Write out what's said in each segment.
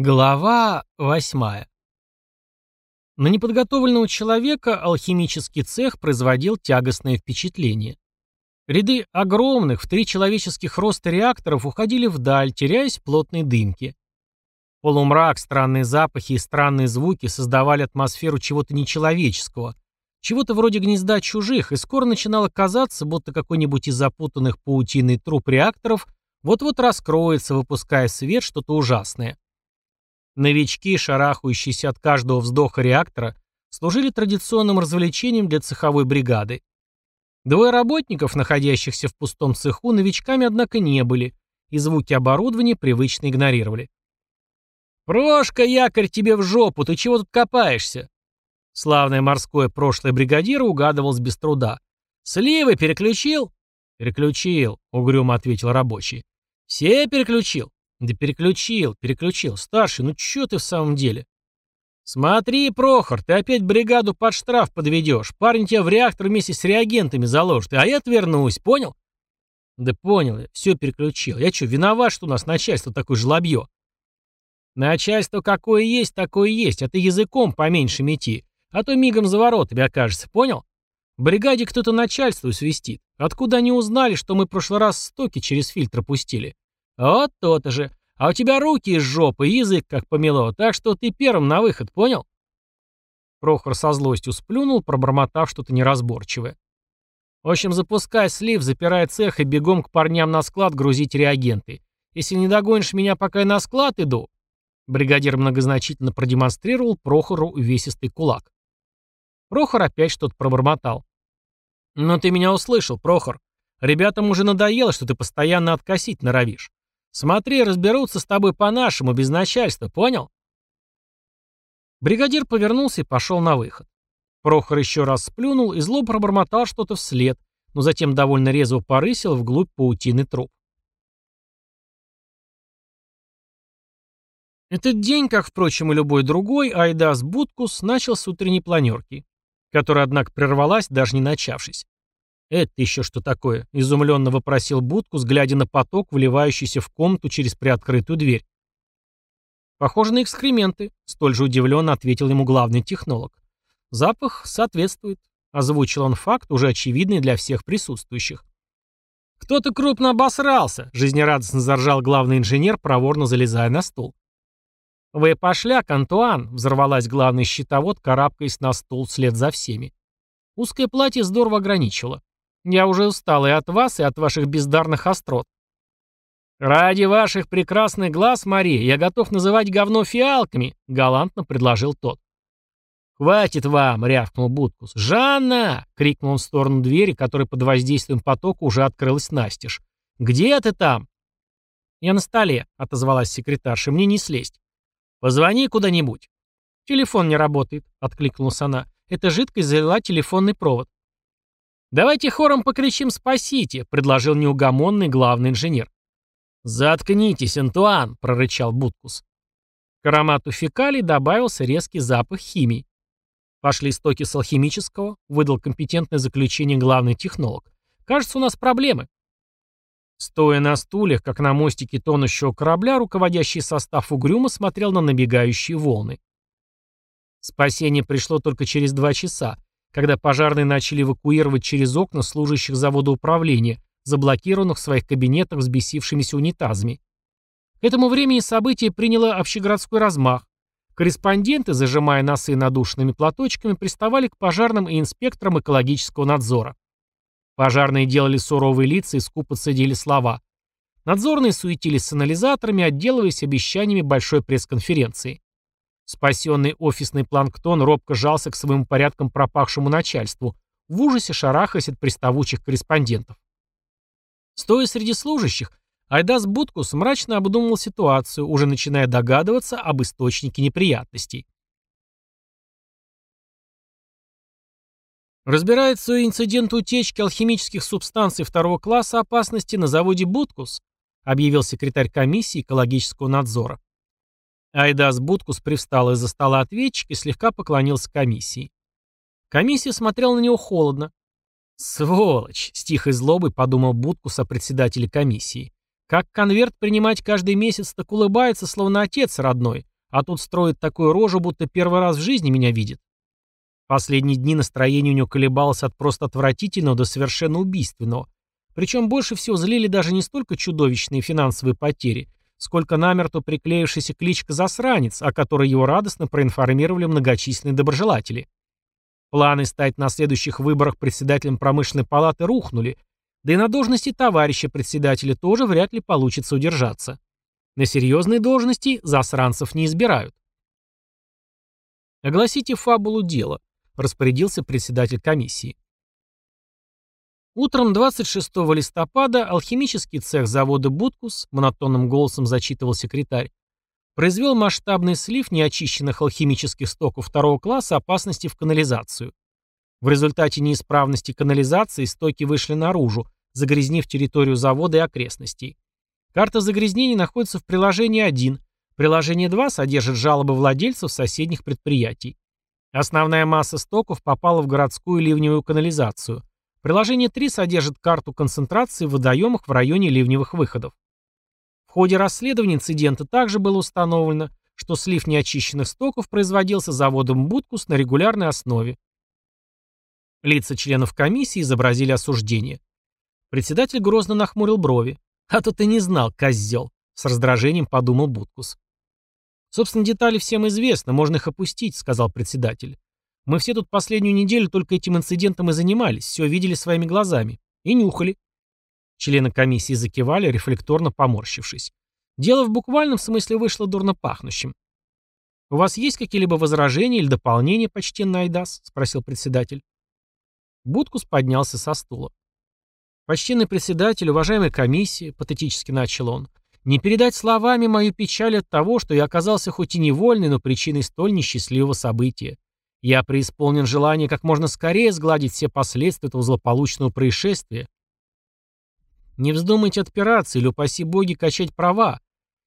Глава восьмая. На неподготовленного человека алхимический цех производил тягостное впечатление. Ряды огромных в три человеческих роста реакторов уходили вдаль, теряясь в плотной дымке. Полумрак, странные запахи и странные звуки создавали атмосферу чего-то нечеловеческого, чего-то вроде гнезда чужих, и скоро начинало казаться, будто какой-нибудь из запутанных паутиной труб реакторов вот-вот раскроется, выпуская свет что-то ужасное. Новички, шарахающиеся от каждого вздоха реактора, служили традиционным развлечением для цеховой бригады. Двое работников, находящихся в пустом цеху, новичками, однако, не были, и звуки оборудования привычно игнорировали. «Прошка, якорь тебе в жопу, ты чего тут копаешься?» Славное морское прошлое бригадира угадывалось без труда. «Сливы переключил?» «Переключил», — угрюмо ответил рабочий. «Все переключил?» Да переключил, переключил. Старший, ну чё ты в самом деле? Смотри, Прохор, ты опять бригаду под штраф подведешь. Парень тебя в реактор вместе с реагентами заложит, а я отвернусь, понял? Да понял я, все переключил. Я что, виноват, что у нас начальство такое жлобье? Начальство какое есть, такое есть, а ты языком поменьше мети, а то мигом за воротами окажется, понял? В бригаде кто-то начальству свистит. Откуда они узнали, что мы в прошлый раз стоки через фильтр пустили? «Вот то-то же. А у тебя руки из жопы, язык как помело, так что ты первым на выход, понял?» Прохор со злостью сплюнул, пробормотав что-то неразборчивое. «В общем, запускай слив, запирай цех и бегом к парням на склад грузить реагенты. Если не догонишь меня, пока я на склад иду...» Бригадир многозначительно продемонстрировал Прохору увесистый кулак. Прохор опять что-то пробормотал. «Ну ты меня услышал, Прохор. Ребятам уже надоело, что ты постоянно откосить норовишь. Смотри, разберутся с тобой по-нашему, без начальства, понял? Бригадир повернулся и пошел на выход. Прохор еще раз сплюнул и зло пробормотал что-то вслед, но затем довольно резво порысил вглубь паутины труп. Этот день, как, впрочем, и любой другой, Айдас Буткус начал с утренней планерки, которая, однако, прервалась, даже не начавшись. «Это еще что такое?» — изумленно вопросил Будку, глядя на поток, вливающийся в комнату через приоткрытую дверь. «Похоже на экскременты», — столь же удивленно ответил ему главный технолог. «Запах соответствует», — озвучил он факт, уже очевидный для всех присутствующих. «Кто-то крупно обосрался», — жизнерадостно заржал главный инженер, проворно залезая на стул. «Вы пошляк, Антуан!» — взорвалась главный щитовод, карабкаясь на стул вслед за всеми. Узкое платье здорово ограничило. Я уже устал и от вас, и от ваших бездарных острот. «Ради ваших прекрасных глаз, Мария, я готов называть говно фиалками», — галантно предложил тот. «Хватит вам!» — рявкнул Буткус. «Жанна!» — крикнул он в сторону двери, которая под воздействием потока уже открылась настежь. «Где ты там?» «Я на столе», — отозвалась секретарша. «Мне не слезть». «Позвони куда-нибудь». «Телефон не работает», — откликнулась она. «Эта жидкость залила телефонный провод». «Давайте хором покричим «спасите», — предложил неугомонный главный инженер. «Заткнитесь, Антуан», — прорычал Буткус. К аромату фекалий добавился резкий запах химии. «Пошли стоки с алхимического», — выдал компетентное заключение главный технолог. «Кажется, у нас проблемы». Стоя на стульях, как на мостике тонущего корабля, руководящий состав угрюмо смотрел на набегающие волны. Спасение пришло только через два часа, когда пожарные начали эвакуировать через окна служащих завода управления, заблокированных в своих кабинетах взбесившимися унитазами. К этому времени событие приняло общегородской размах. Корреспонденты, зажимая носы надушенными платочками, приставали к пожарным и инспекторам экологического надзора. Пожарные делали суровые лица и скупо цедили слова. Надзорные суетились с анализаторами, отделываясь обещаниями большой пресс-конференции. Спасенный офисный планктон робко жался к своим порядкам пропахшему начальству, в ужасе шарахаясь от приставучих корреспондентов. Стоя среди служащих, Айдас Буткус мрачно обдумывал ситуацию, уже начиная догадываться об источнике неприятностей. Разбирается инцидент утечки алхимических субстанций второго класса опасности на заводе Буткус, объявил секретарь комиссии экологического надзора. Айдас Буткус привстал из-за стола ответчик и слегка поклонился комиссии. Комиссия смотрела на него холодно. «Сволочь!» — с тихой злобой подумал Буткус о председателе комиссии. Как конверт принимать каждый месяц, так улыбается, словно отец родной, а тут строит такую рожу, будто первый раз в жизни меня видит. Последние дни настроение у него колебалось от просто отвратительного до совершенно убийственного. Причем больше всего злили даже не столько чудовищные финансовые потери, сколько намертво приклеившийся кличка «засранец», о которой его радостно проинформировали многочисленные доброжелатели. Планы стать на следующих выборах председателем промышленной палаты рухнули, да и на должности товарища председателя тоже вряд ли получится удержаться. На серьезные должности засранцев не избирают. «Огласите фабулу дела», — распорядился председатель комиссии. Утром 26 листопада алхимический цех завода «Буткус», монотонным голосом зачитывал секретарь, произвел масштабный слив неочищенных алхимических стоков второго класса опасности в канализацию. В результате неисправности канализации стоки вышли наружу, загрязнив территорию завода и окрестностей. Карта загрязнений находится в приложении 1. Приложение 2 содержит жалобы владельцев соседних предприятий. Основная масса стоков попала в городскую ливневую канализацию. Приложение 3 содержит карту концентрации в водоемах в районе ливневых выходов. В ходе расследования инцидента также было установлено, что слив неочищенных стоков производился заводом «Будкус» на регулярной основе. Лица членов комиссии изобразили осуждение. Председатель грозно нахмурил брови. «А то ты не знал, козел!» — с раздражением подумал Будкус. «Собственно, детали всем известны, можно их опустить», — сказал председатель. «Мы все тут последнюю неделю только этим инцидентом и занимались, все видели своими глазами. И нюхали. Члены комиссии закивали, рефлекторно поморщившись. Дело в буквальном смысле вышло дурно пахнущим. «У вас есть какие-либо возражения или дополнения, почтенный Айдас?» — спросил председатель. Будкус поднялся со стула. «Почтенный председатель, уважаемая комиссия», — патетически начал он, «не передать словами мою печаль от того, что я оказался хоть и невольной, но причиной столь несчастливого события. Я преисполнен желания как можно скорее сгладить все последствия этого злополучного происшествия, «Не вздумайте отпираться или, упаси боги, качать права»,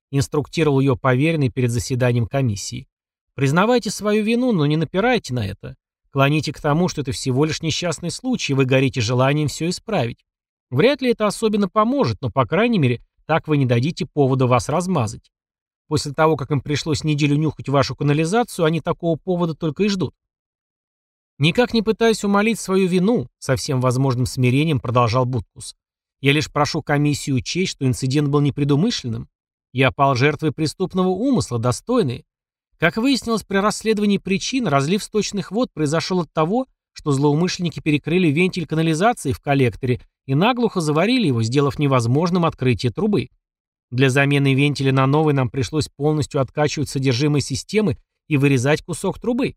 инструктировал ее поверенный перед заседанием комиссии. «Признавайте свою вину, но не напирайте на это. Клоните к тому, что это всего лишь несчастный случай, и вы горите желанием все исправить. Вряд ли это особенно поможет, но, по крайней мере, так вы не дадите повода вас размазать. После того, как им пришлось неделю нюхать вашу канализацию, они такого повода только и ждут. Никак не пытаясь умолить свою вину, со всем возможным смирением продолжал Буткус. Я лишь прошу комиссию учесть, что инцидент был непредумышленным. Я пал жертвой преступного умысла, достойный. Как выяснилось при расследовании причин, разлив сточных вод произошел от того, что злоумышленники перекрыли вентиль канализации в коллекторе и наглухо заварили его, сделав невозможным открытие трубы. Для замены вентиля на новый нам пришлось полностью откачивать содержимое системы и вырезать кусок трубы.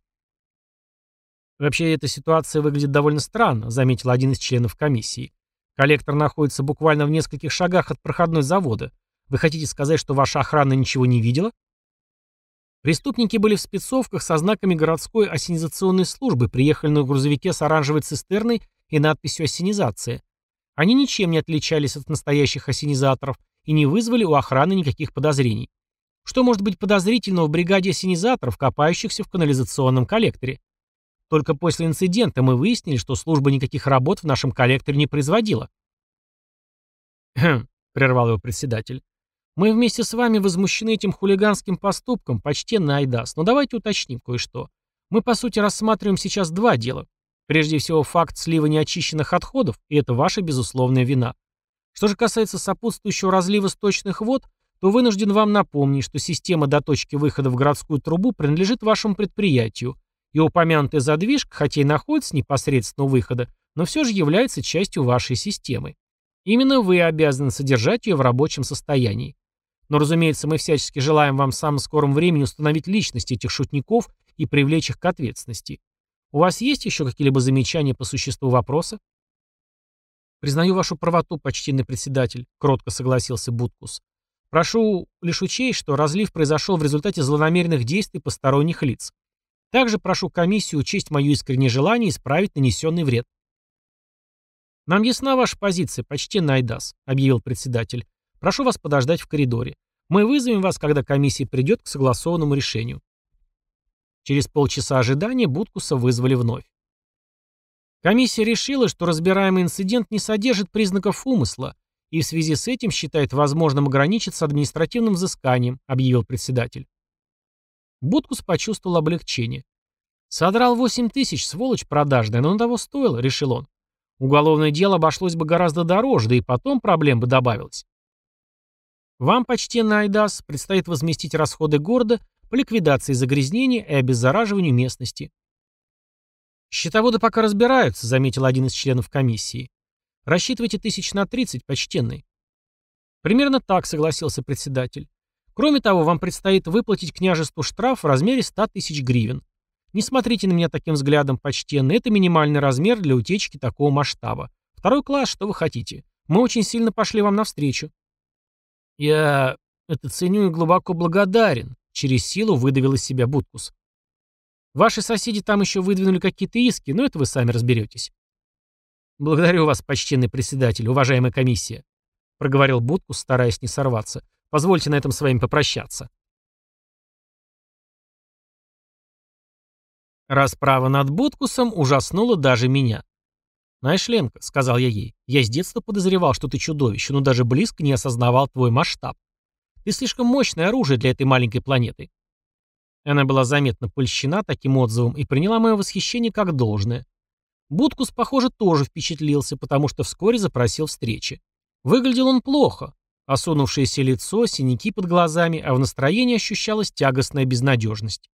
Вообще, эта ситуация выглядит довольно странно, заметил один из членов комиссии. Коллектор находится буквально в нескольких шагах от проходной завода. Вы хотите сказать, что ваша охрана ничего не видела? Преступники были в спецовках со знаками городской осенизационной службы, приехали на грузовике с оранжевой цистерной и надписью «Осенизация». Они ничем не отличались от настоящих осенизаторов и не вызвали у охраны никаких подозрений. Что может быть подозрительного в бригаде осенизаторов, копающихся в канализационном коллекторе? Только после инцидента мы выяснили, что служба никаких работ в нашем коллекторе не производила. «Хм», — прервал его председатель. «Мы вместе с вами возмущены этим хулиганским поступком, почтенный Айдас, но давайте уточним кое-что. Мы, по сути, рассматриваем сейчас два дела. Прежде всего, факт слива неочищенных отходов, и это ваша безусловная вина. Что же касается сопутствующего разлива сточных вод, то вынужден вам напомнить, что система до точки выхода в городскую трубу принадлежит вашему предприятию, и упомянутая задвижка, хотя и находится непосредственно у выхода, но все же является частью вашей системы. Именно вы обязаны содержать ее в рабочем состоянии. Но, разумеется, мы всячески желаем вам в самом скором времени установить личность этих шутников и привлечь их к ответственности. У вас есть еще какие-либо замечания по существу вопроса? Признаю вашу правоту, почтенный председатель, кротко согласился Буткус. Прошу лишь учесть, что разлив произошел в результате злонамеренных действий посторонних лиц. Также прошу комиссию учесть мое искреннее желание исправить нанесенный вред. «Нам ясна ваша позиция, почтенный Айдас», — объявил председатель. «Прошу вас подождать в коридоре. Мы вызовем вас, когда комиссия придет к согласованному решению». Через полчаса ожидания Буткуса вызвали вновь. Комиссия решила, что разбираемый инцидент не содержит признаков умысла, и в связи с этим считает возможным ограничиться административным взысканием, объявил председатель. Буткус почувствовал облегчение. Содрал 8 тысяч, сволочь продажная, но на того стоило, решил он. Уголовное дело обошлось бы гораздо дороже, да и потом проблем бы добавилось. Вам, почтенный Айдас, предстоит возместить расходы города по ликвидации загрязнения и обеззараживанию местности. «Счетоводы пока разбираются», — заметил один из членов комиссии. «Рассчитывайте тысяч на тридцать, почтенный». «Примерно так», — согласился председатель. «Кроме того, вам предстоит выплатить княжеству штраф в размере ста тысяч гривен. Не смотрите на меня таким взглядом, почтенный. Это минимальный размер для утечки такого масштаба. Второй класс, что вы хотите. Мы очень сильно пошли вам навстречу. Я это ценю и глубоко благодарен. Через силу выдавил из себя Буткус. Ваши соседи там еще выдвинули какие-то иски, но это вы сами разберетесь. Благодарю вас, почтенный председатель, уважаемая комиссия, проговорил Буткус, стараясь не сорваться. Позвольте на этом с вами попрощаться. Расправа над Боткусом ужаснула даже меня. «Знаешь, Ленка», — сказал я ей, — «я с детства подозревал, что ты чудовище, но даже близко не осознавал твой масштаб. Ты слишком мощное оружие для этой маленькой планеты». Она была заметно польщена таким отзывом и приняла мое восхищение как должное. Будкус, похоже, тоже впечатлился, потому что вскоре запросил встречи. Выглядел он плохо. Осунувшееся лицо, синяки под глазами, а в настроении ощущалась тягостная безнадежность.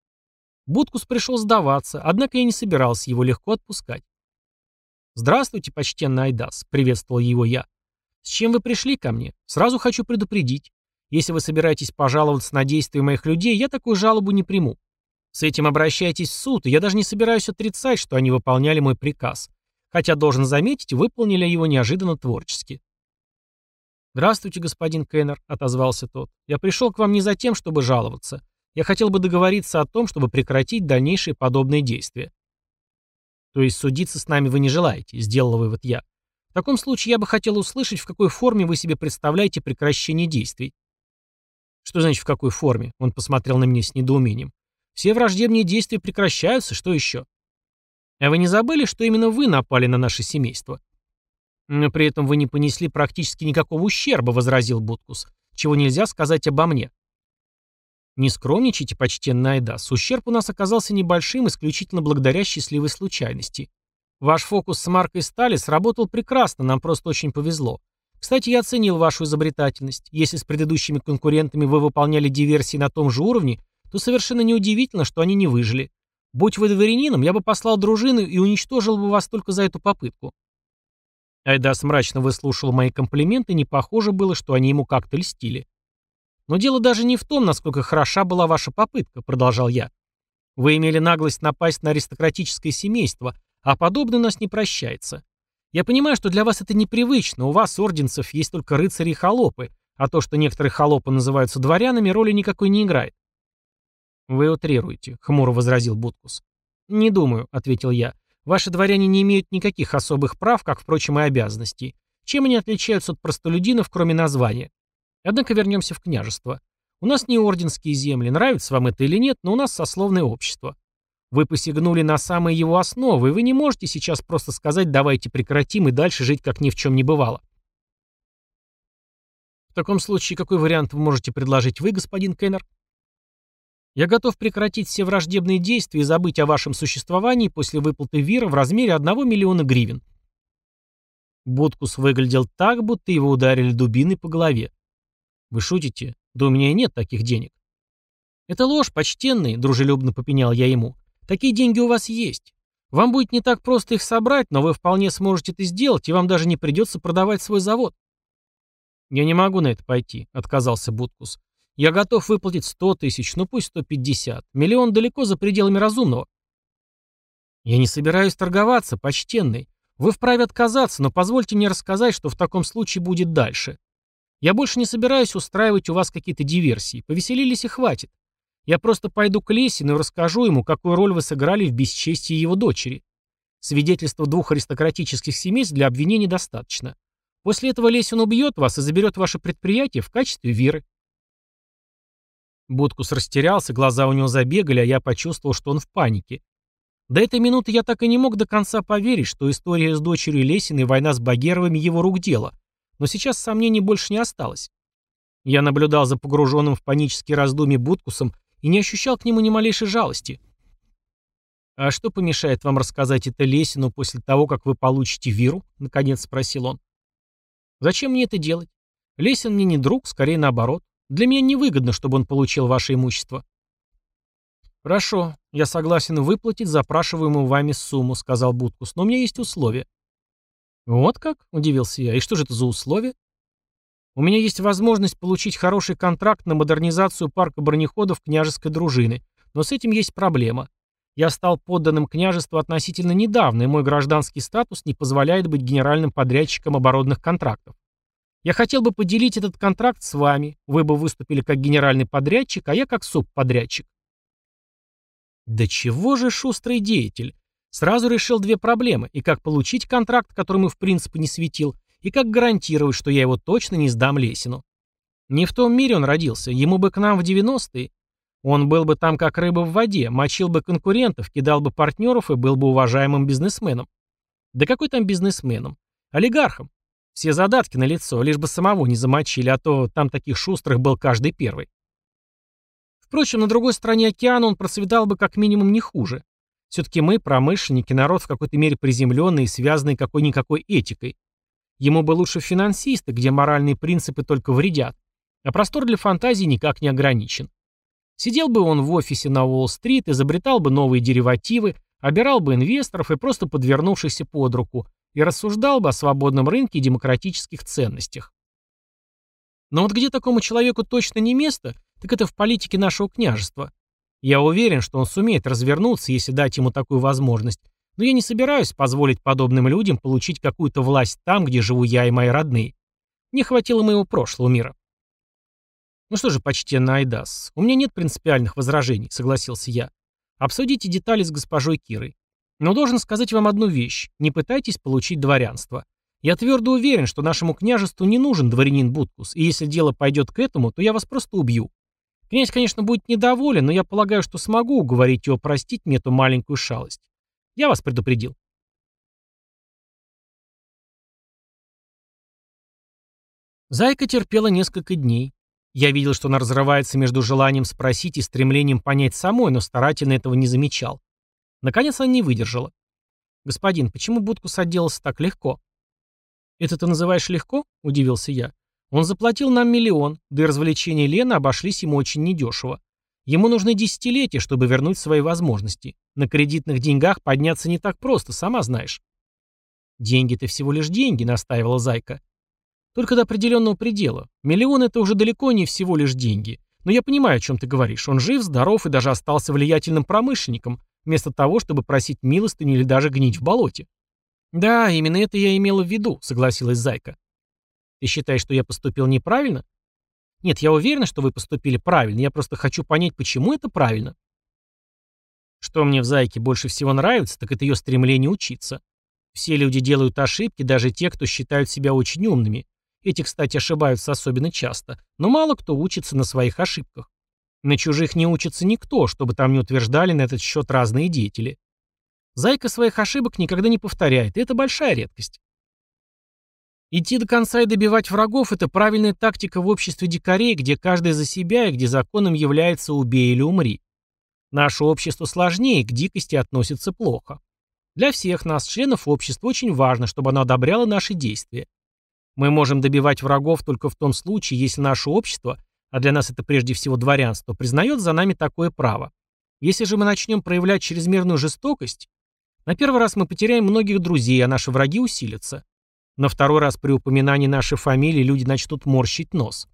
Будкус пришел сдаваться, однако я не собирался его легко отпускать. «Здравствуйте, почтенный Айдас», — приветствовал его я. «С чем вы пришли ко мне? Сразу хочу предупредить. Если вы собираетесь пожаловаться на действия моих людей, я такую жалобу не приму. С этим обращайтесь в суд, и я даже не собираюсь отрицать, что они выполняли мой приказ. Хотя, должен заметить, выполнили его неожиданно творчески». «Здравствуйте, господин Кеннер», — отозвался тот. «Я пришел к вам не за тем, чтобы жаловаться. Я хотел бы договориться о том, чтобы прекратить дальнейшие подобные действия. То есть судиться с нами вы не желаете, сделал вывод я. В таком случае я бы хотел услышать, в какой форме вы себе представляете прекращение действий. Что значит в какой форме? Он посмотрел на меня с недоумением. Все враждебные действия прекращаются, что еще? А вы не забыли, что именно вы напали на наше семейство? Но при этом вы не понесли практически никакого ущерба, возразил Буткус, чего нельзя сказать обо мне. Не скромничайте, почтенный Айдас. Ущерб у нас оказался небольшим исключительно благодаря счастливой случайности. Ваш фокус с маркой стали сработал прекрасно, нам просто очень повезло. Кстати, я оценил вашу изобретательность. Если с предыдущими конкурентами вы выполняли диверсии на том же уровне, то совершенно неудивительно, что они не выжили. Будь вы дворянином, я бы послал дружину и уничтожил бы вас только за эту попытку. Айдас мрачно выслушал мои комплименты, не похоже было, что они ему как-то льстили. «Но дело даже не в том, насколько хороша была ваша попытка», — продолжал я. «Вы имели наглость напасть на аристократическое семейство, а подобное у нас не прощается. Я понимаю, что для вас это непривычно, у вас, орденцев, есть только рыцари и холопы, а то, что некоторые холопы называются дворянами, роли никакой не играет». «Вы утрируете», — хмуро возразил Буткус. «Не думаю», — ответил я. «Ваши дворяне не имеют никаких особых прав, как, впрочем, и обязанностей. Чем они отличаются от простолюдинов, кроме названия? Однако вернемся в княжество. У нас не орденские земли, нравится вам это или нет, но у нас сословное общество. Вы посягнули на самые его основы, и вы не можете сейчас просто сказать «давайте прекратим» и дальше жить, как ни в чем не бывало. В таком случае, какой вариант вы можете предложить вы, господин Кеннер? Я готов прекратить все враждебные действия и забыть о вашем существовании после выплаты вира в размере 1 миллиона гривен. Будкус выглядел так, будто его ударили дубиной по голове. Вы шутите? Да у меня нет таких денег. Это ложь, почтенный, дружелюбно попенял я ему. Такие деньги у вас есть. Вам будет не так просто их собрать, но вы вполне сможете это сделать, и вам даже не придется продавать свой завод. Я не могу на это пойти, отказался Буткус. Я готов выплатить сто тысяч, ну пусть сто пятьдесят. Миллион далеко за пределами разумного. Я не собираюсь торговаться, почтенный. Вы вправе отказаться, но позвольте мне рассказать, что в таком случае будет дальше. Я больше не собираюсь устраивать у вас какие-то диверсии. Повеселились и хватит. Я просто пойду к Лесину и расскажу ему, какую роль вы сыграли в бесчестии его дочери. Свидетельства двух аристократических семейств для обвинения достаточно. После этого Лесин убьет вас и заберет ваше предприятие в качестве веры. Будкус растерялся, глаза у него забегали, а я почувствовал, что он в панике. До этой минуты я так и не мог до конца поверить, что история с дочерью Лесиной и война с Багеровыми его рук дело. но сейчас сомнений больше не осталось. Я наблюдал за погруженным в панические раздумья Буткусом и не ощущал к нему ни малейшей жалости. «А что помешает вам рассказать это Лесину после того, как вы получите виру?» — наконец спросил он. «Зачем мне это делать? Лесин мне не друг, скорее наоборот. Для меня невыгодно, чтобы он получил ваше имущество». «Хорошо, я согласен выплатить запрашиваемую вами сумму», — сказал Буткус, — «но у меня есть условия». «Вот как?» — удивился я. «И что же это за условия?» У меня есть возможность получить хороший контракт на модернизацию парка бронеходов княжеской дружины, но с этим есть проблема. Я стал подданным княжеству относительно недавно, и мой гражданский статус не позволяет быть генеральным подрядчиком оборонных контрактов. Я хотел бы поделить этот контракт с вами. Вы бы выступили как генеральный подрядчик, а я как субподрядчик. Да чего же шустрый деятель? Сразу решил две проблемы, и как получить контракт, который ему в принципе не светил, и как гарантировать, что я его точно не сдам Лесину. Не в том мире он родился, ему бы к нам в 90-е. Он был бы там как рыба в воде, мочил бы конкурентов, кидал бы партнеров и был бы уважаемым бизнесменом. Да какой там бизнесменом? Олигархом. Все задатки на лицо, лишь бы самого не замочили, а то там таких шустрых был каждый первый. Впрочем, на другой стороне океана он процветал бы как минимум не хуже. Все-таки мы, промышленники, народ в какой-то мере приземленный и связанный какой-никакой этикой. Ему бы лучше финансисты, где моральные принципы только вредят, а простор для фантазии никак не ограничен. Сидел бы он в офисе на Уолл-стрит, изобретал бы новые деривативы, обирал бы инвесторов и просто подвернувшихся под руку, и рассуждал бы о свободном рынке и демократических ценностях. Но вот где такому человеку точно не место, так это в политике нашего княжества. Я уверен, что он сумеет развернуться, если дать ему такую возможность, но я не собираюсь позволить подобным людям получить какую-то власть там, где живу я и мои родные. Не хватило моего прошлого мира. Ну что же, почтенный Айдас, у меня нет принципиальных возражений, согласился я. Обсудите детали с госпожой Кирой. Но должен сказать вам одну вещь. Не пытайтесь получить дворянство. Я твердо уверен, что нашему княжеству не нужен дворянин Буткус, и если дело пойдет к этому, то я вас просто убью. Князь, конечно, будет недоволен, но я полагаю, что смогу уговорить его простить мне эту маленькую шалость. Я вас предупредил. Зайка терпела несколько дней. Я видел, что она разрывается между желанием спросить и стремлением понять самой, но старательно этого не замечал. Наконец она не выдержала. «Господин, почему Будкус отделался так легко?» «Это ты называешь легко?» – удивился я. «Он заплатил нам миллион, да и развлечения Лены обошлись ему очень недешево. Ему нужны десятилетия, чтобы вернуть свои возможности. На кредитных деньгах подняться не так просто, сама знаешь. «Деньги-то всего лишь деньги», — настаивала Зайка. «Только до определенного предела. Миллион — это уже далеко не всего лишь деньги. Но я понимаю, о чем ты говоришь. Он жив, здоров и даже остался влиятельным промышленником, вместо того, чтобы просить милостыню или даже гнить в болоте». «Да, именно это я имела в виду», — согласилась Зайка. «Ты считаешь, что я поступил неправильно?» Нет, я уверена, что вы поступили правильно, я просто хочу понять, почему это правильно. Что мне в Зайке больше всего нравится, так это ее стремление учиться. Все люди делают ошибки, даже те, кто считают себя очень умными. Эти, кстати, ошибаются особенно часто, но мало кто учится на своих ошибках. На чужих не учится никто, чтобы там не утверждали на этот счет разные деятели. Зайка своих ошибок никогда не повторяет, и это большая редкость. Идти до конца и добивать врагов – это правильная тактика в обществе дикарей, где каждый за себя и где законом является «убей или умри». Наше общество сложнее, к дикости относится плохо. Для всех нас, членов общества, очень важно, чтобы оно одобряло наши действия. Мы можем добивать врагов только в том случае, если наше общество, а для нас это прежде всего дворянство, признает за нами такое право. Если же мы начнем проявлять чрезмерную жестокость, на первый раз мы потеряем многих друзей, а наши враги усилятся. На второй раз при упоминании нашей фамилии люди начнут морщить нос.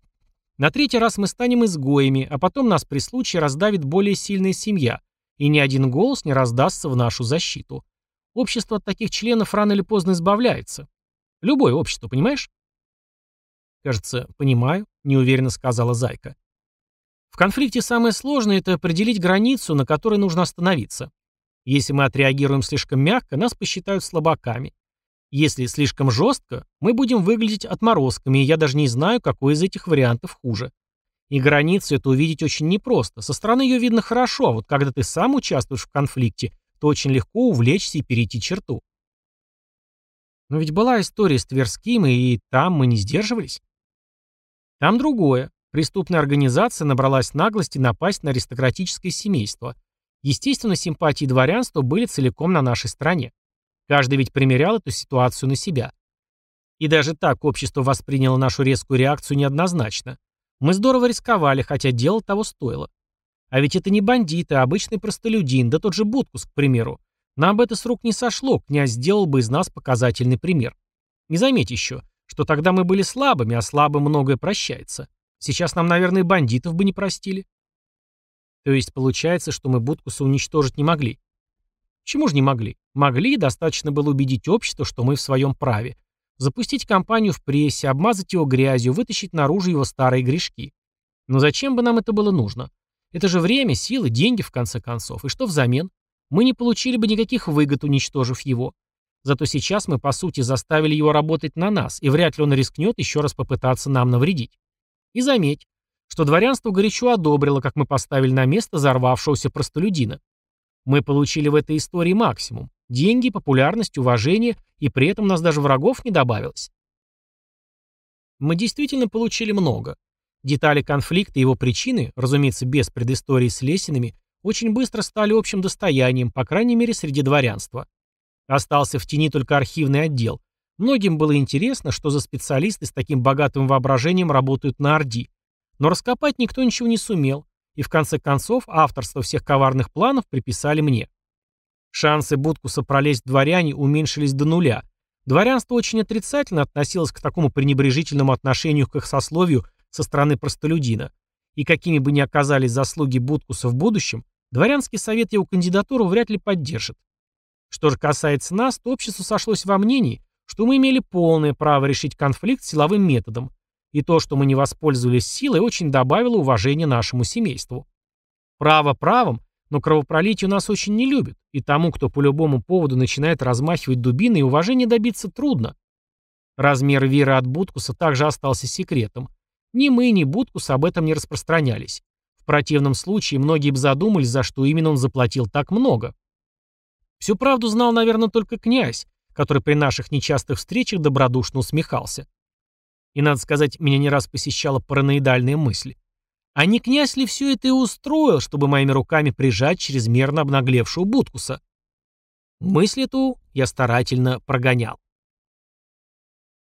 На третий раз мы станем изгоями, а потом нас при случае раздавит более сильная семья, и ни один голос не раздастся в нашу защиту. Общество от таких членов рано или поздно избавляется. Любое общество, понимаешь? Кажется, понимаю, неуверенно сказала Зайка. В конфликте самое сложное – это определить границу, на которой нужно остановиться. Если мы отреагируем слишком мягко, нас посчитают слабаками. Если слишком жестко, мы будем выглядеть отморозками, и я даже не знаю, какой из этих вариантов хуже. И границу это увидеть очень непросто. Со стороны ее видно хорошо, а вот когда ты сам участвуешь в конфликте, то очень легко увлечься и перейти черту. Но ведь была история с Тверским, и там мы не сдерживались. Там другое. Преступная организация набралась наглости напасть на аристократическое семейство. Естественно, симпатии дворянства были целиком на нашей стороне. Каждый ведь примерял эту ситуацию на себя. И даже так общество восприняло нашу резкую реакцию неоднозначно. Мы здорово рисковали, хотя дело того стоило. А ведь это не бандиты, а обычный простолюдин, да тот же Буткус, к примеру. Нам бы это с рук не сошло, князь сделал бы из нас показательный пример. Не заметь еще, что тогда мы были слабыми, а слабым многое прощается. Сейчас нам, наверное, бандитов бы не простили. То есть получается, что мы Буткуса уничтожить не могли. Чему же не могли? Могли, достаточно было убедить общество, что мы в своем праве. Запустить кампанию в прессе, обмазать его грязью, вытащить наружу его старые грешки. Но зачем бы нам это было нужно? Это же время, силы, деньги, в конце концов. И что взамен? Мы не получили бы никаких выгод, уничтожив его. Зато сейчас мы, по сути, заставили его работать на нас, и вряд ли он рискнет еще раз попытаться нам навредить. И заметь, что дворянство горячо одобрило, как мы поставили на место взорвавшегося простолюдина. Мы получили в этой истории максимум. Деньги, популярность, уважение, и при этом у нас даже врагов не добавилось. Мы действительно получили много. Детали конфликта и его причины, разумеется, без предыстории с Лесинами, очень быстро стали общим достоянием, по крайней мере, среди дворянства. Остался в тени только архивный отдел. Многим было интересно, что за специалисты с таким богатым воображением работают на Орди. Но раскопать никто ничего не сумел, и в конце концов авторство всех коварных планов приписали мне. Шансы Буткуса пролезть в дворяне уменьшились до нуля. Дворянство очень отрицательно относилось к такому пренебрежительному отношению к их сословию со стороны простолюдина. И какими бы ни оказались заслуги Буткуса в будущем, Дворянский совет его кандидатуру вряд ли поддержит. Что же касается нас, то общество сошлось во мнении, что мы имели полное право решить конфликт силовым методом, и то, что мы не воспользовались силой, очень добавило уважения нашему семейству. Право правом, но кровопролитие у нас очень не любят, и тому, кто по любому поводу начинает размахивать дубиной, уважения добиться трудно. Размер веры от Буткуса также остался секретом. Ни мы, ни Буткус об этом не распространялись. В противном случае многие бы задумались, за что именно он заплатил так много. Всю правду знал, наверное, только князь, который при наших нечастых встречах добродушно усмехался. И, надо сказать, меня не раз посещала параноидальная мысль. А не князь ли все это и устроил, чтобы моими руками прижать чрезмерно обнаглевшую Буткуса? Мысль эту я старательно прогонял.